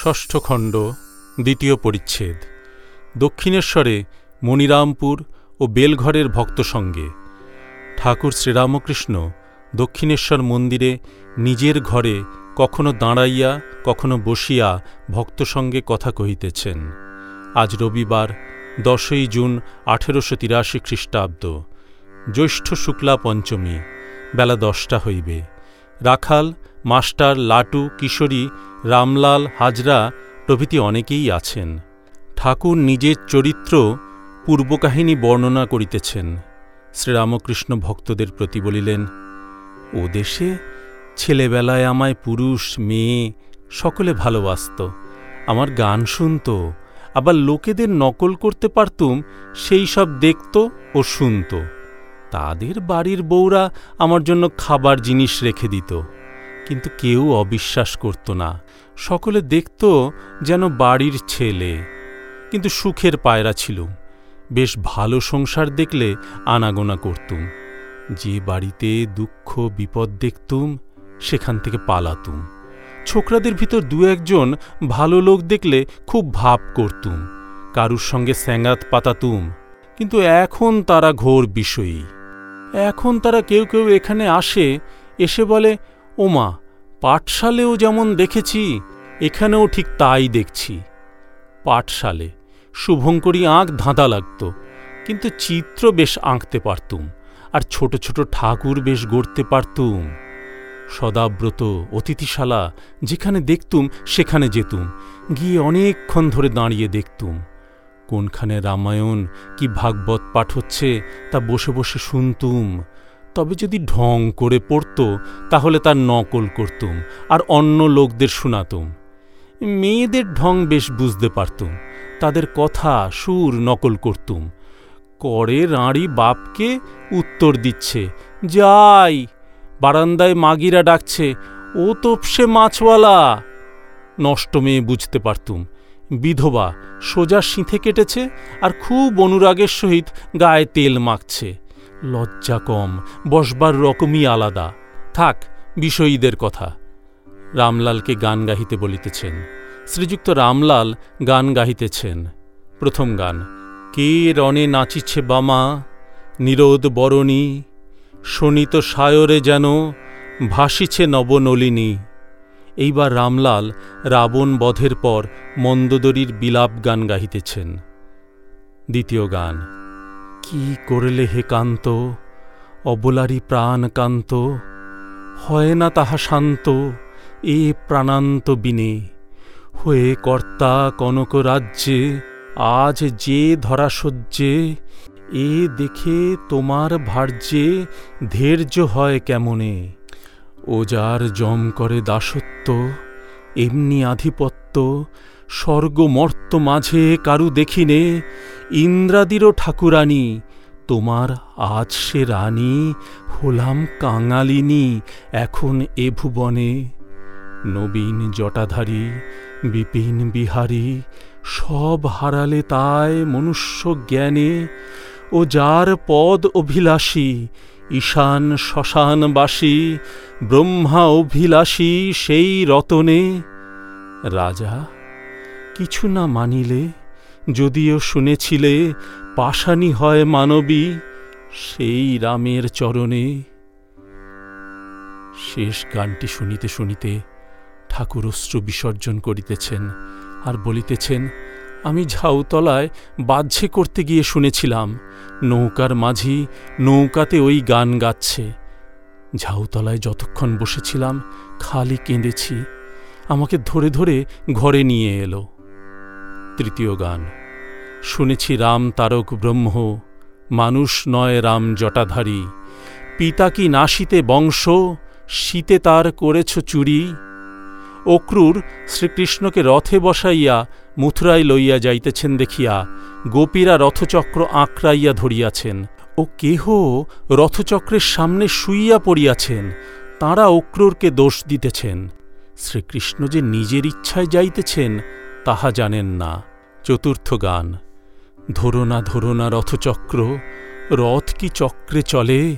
ষষ্ঠ খণ্ড, দ্বিতীয় পরিচ্ছেদ। দক্ষিণেশ্বরে মণিরামপুর ও বেলঘরের ভক্ত সঙ্গে। ঠাকুর শ্রীরামকৃষ্ণ দক্ষিণেশ্বর মন্দিরে নিজের ঘরে কখনো দাঁড়াইয়া, কখনো বসিয়া ভক্ত সঙ্গে কথা কহিতেছেন। আজ রবিবার, দশই জুন আঠেরোশো তিরাশি খ্রিস্টাব্দ। জ্যৈষ্ঠ শুক্লা পঞ্চমী, বেলা দশটা হইবে। রাখাল, মাস্টার, লাটু, কিশোরী, রামলাল, হাজরা প্রভৃতি অনেকেই আছেন। ঠাকুর নিজের চরিত্র পূর্বকাহিনী বর্ণনা করিতেছেন। শ্রীরামকৃষ্ণ ভক্তদের প্রতি বলিলেন, ও দেশে ছেলেবেলায় আমায় পুরুষ, মেয়ে সকলে ভালোবাসত। আমার গান শুনত, আবার লোকেদের নকল করতে পারতুম, সেই সব দেখত ও শুনত। তাদের বাড়ির বউরা আমার জন্য খাবার জিনিস রেখে দিত। কিন্তু কেউ অবিশ্বাস করত না। সকলে দেখত যেন বাড়ির ছেলে। কিন্তু সুখের পায়রা ছিল বেশ ভালো সংসার দেখলে আনাগোনা করতুম। যে বাড়িতে দুঃখ, বিপদ দেখতুম, সেখান থেকে পালাতুম। ছোকরাদের ভিতর দু একজন ভালো লোক দেখলে খুব ভাব করতুম। কারুর সঙ্গে স্যাঙাত পাতাতুম। কিন্তু এখন তারা ঘোর বিষয়ী। এখন তারা কেউ কেউ এখানে আসে, এসে বলে, ওমা, পাঠশালেও যেমন দেখেছি, এখানেও ঠিক তাই দেখছি। পাঠশালে শুভঙ্করী আঁক ধাঁধা লাগত, কিন্তু চিত্র বেশ আঁকতে পারতুম, আর ছোট ছোট ঠাকুর বেশ গড়তে পারতুম। সদাব্রত অতিথিশালা যেখানে দেখতুম, সেখানে যেতুম, গিয়ে অনেকক্ষণ ধরে দাঁড়িয়ে দেখতুম। কোনখানে রামায়ণ কি ভাগবত পাঠ হচ্ছে তা বসে বসে শুনতুম। তবে যদি ঢং করে পড়ত, তাহলে তার নকল করতুম আর অন্য লোকদের শোনাতুম। মেয়েদের ঢং বেশ বুঝতে পারতুম, তাদের কথা সুর নকল করতুম। করে রাঁড়ি বাপকে উত্তর দিচ্ছে, যাই, বারান্দায় মাগিরা ডাকছে, ও তোপসে মাছওয়ালা। নষ্ট মেয়ে বুঝতে পারতুম বিধবা সোজা সিঁথে কেটেছে আর খুব অনুরাগের সহিত গায়ে তেল মাখছে। লজ্জা কম, বসবার রকমই আলাদা। থাক, বিষয়ীদের কথা। রামলালকে গান গাহিতে বলিতেছেন। শ্রীযুক্ত রামলাল গান গাহিতেছেন। প্রথম গান, কে রণে নাচিছে বামা, নিরোদ বরণী শোনিত সায়রে যেন ভাসিছে নবনলিনী। এইবার রামলাল রাবণ বধের পর মন্দদরির বিলাপ গান গাহিতেছেন। দ্বিতীয় গান, কি করলে হে কান্ত? অবলারি প্রাণ কান্ত। হয় না তাহা শান্ত, এ প্রাণান্ত বিনে। হয়ে কর্তা কনক রাজ্যে, আজ যে ধরা সহ্যে, এ দেখে তোমার ভার্যে ধৈর্য হয় কেমনে? ও যার জম করে দাসত্ব, এমনি আধিপত্য স্বর্গমর্ত মাঝে কারু দেখিনে, ইন্দ্রাদিরও ঠাকুরানী, তোমার আজ সে রানী, হলাম কাঙালিনী, এখন এ ভুবনে। নবীন জটাধারী, বিপিন বিহারী, সব হারালে তাই মনুষ্য জ্ঞানে, ও যার পদ অভিলাষী ঈশান শ্মশানবাসী ব্রহ্মা অভিলাষী সেই রতনে। রাজা, কিছু না মানিলে, যদিও শুনেছিলে পাশানি হয় মানবী সেই রামের চরণে। শেষ গানটি শুনিতে শুনিতে ঠাকুর অশ্রু বিসর্জন করিতেছেন আর বলিতেছেন আমি ঝাউতলায় বাহ্যে করতে গিয়ে শুনেছিলাম, নৌকার মাঝি নৌকাতে ওই গান গাচ্ছে। ঝাউতলায় যতক্ষণ বসেছিলাম, খালি কেঁদেছি। আমাকে ধরে ধরে ঘরে নিয়ে এলো। তৃতীয় গান, শুনেছি রাম তারক ব্রহ্ম, মানুষ নয় রাম জটাধারী, পিতা কি নাশিতে বংশ, শীতে তার করেছ চুরি অক্রুর শ্রীকৃষ্ণকে রথে বসাইয়া মথুরায় লইয়া যাইতেছেন দেখিয়া গোপীরা রথচক্র আঁকড়াইয়া ধরিয়াছেন। ও কেহ রথচক্রের সামনে শুইয়া পড়িয়াছেন, তাঁরা অক্রুরকে দোষ দিতেছেন। শ্রীকৃষ্ণ যে নিজের ইচ্ছায় যাইতেছেন, তাহা জানেন না। চতুর্থ গান, ধরো না ধরো না রথচক্র, রথ কি চক্রে চলে?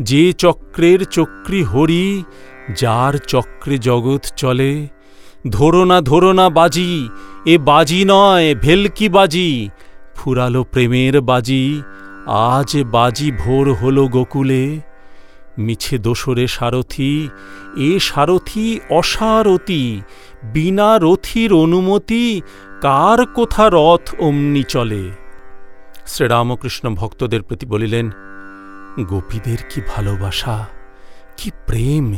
যে চক্রের চক্রী হরি যার চক্রে জগৎ চলে, ধরো না ধরো না বাজি, এ বাজি নয়, ভেলকি বাজি, ফুরালো প্রেমের বাজি, আজ বাজি ভোর হলো গোকুলে, মিছে দোসরে সারথি, এ সারথি অসারথি, বিনা রথির অনুমতি, কার কোথা রথ অমনি চলে? শ্রীরামকৃষ্ণ ভক্তদের প্রতি বলিলেন, গোপীদের কি ভালোবাসা, কি প্রেম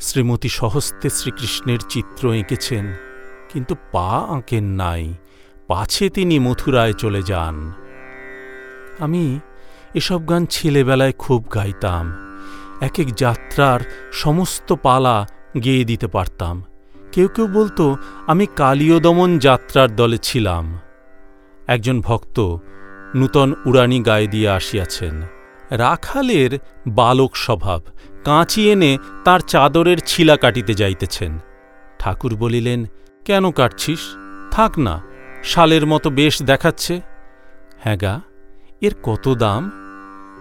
শ্রীমতী সহস্তে শ্রীকৃষ্ণের চিত্র এঁকেছেন, কিন্তু পা আঁকেন নাই, পাছে তিনি মথুরায় চলে যান। আমি এসব গান ছেলেবেলায় খুব গাইতাম এক এক যাত্রার সমস্ত পালা গেয়ে দিতে পারতাম। কেউ কেউ বলতো, আমি কালীয় দমন যাত্রার দলে ছিলাম। একজন ভক্ত নূতন উড়ানি গায়ে দিয়ে আসিয়াছেন। রাখালের বালক স্বভাব, কাঁচি এনে তার চাদরের ছিলা কাটিতে যাইতেছেন। ঠাকুর বলিলেন, কেন কাটছিস? থাক না, শালের মতো বেশ দেখাচ্ছে। হ্যাঁ গা, এর কত দাম?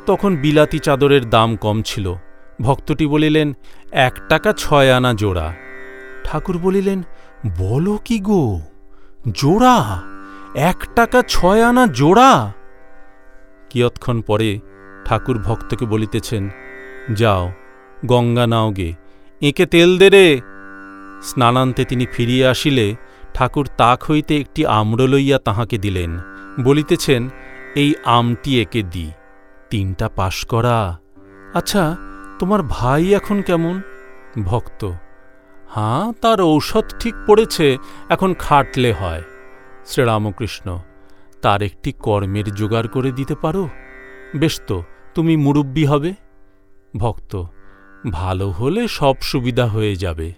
তখন বিলাতি চাদরের দাম কম ছিল। ভক্তটি বলিলেন, এক টাকা ছয় আনা জোড়া। ঠাকুর বলিলেন, বলো কি গো, জোড়া? এক টাকা ছয় আনা জোড়া? কিয়ৎক্ষণ পরে ঠাকুর ভক্তকে বলিতেছেন, যাও, গঙ্গা নাও গে, এঁকে তেল দে রে। স্নানান্তে তিনি ফিরিয়া আসিলে ঠাকুর তাক হইতে একটি আম্র লইয়া তাহাকে দিলেন, বলিতেছেন, এই আমটি একে দি, তিনটা পাশ করা। আচ্ছা তোমার ভাই এখন কেমন? ভক্ত, হাঁ, তার ঔষধ ঠিক পড়েছে, এখন খাটলে হয়। শ্রীরামকৃষ্ণ, তার একটি কর্মের জোগাড় করে দিতে পারো? বেশ তো তুমি মুরব্বী হবে? ভক্ত ভালো হলে সব সুবিধা হয়ে যাবে।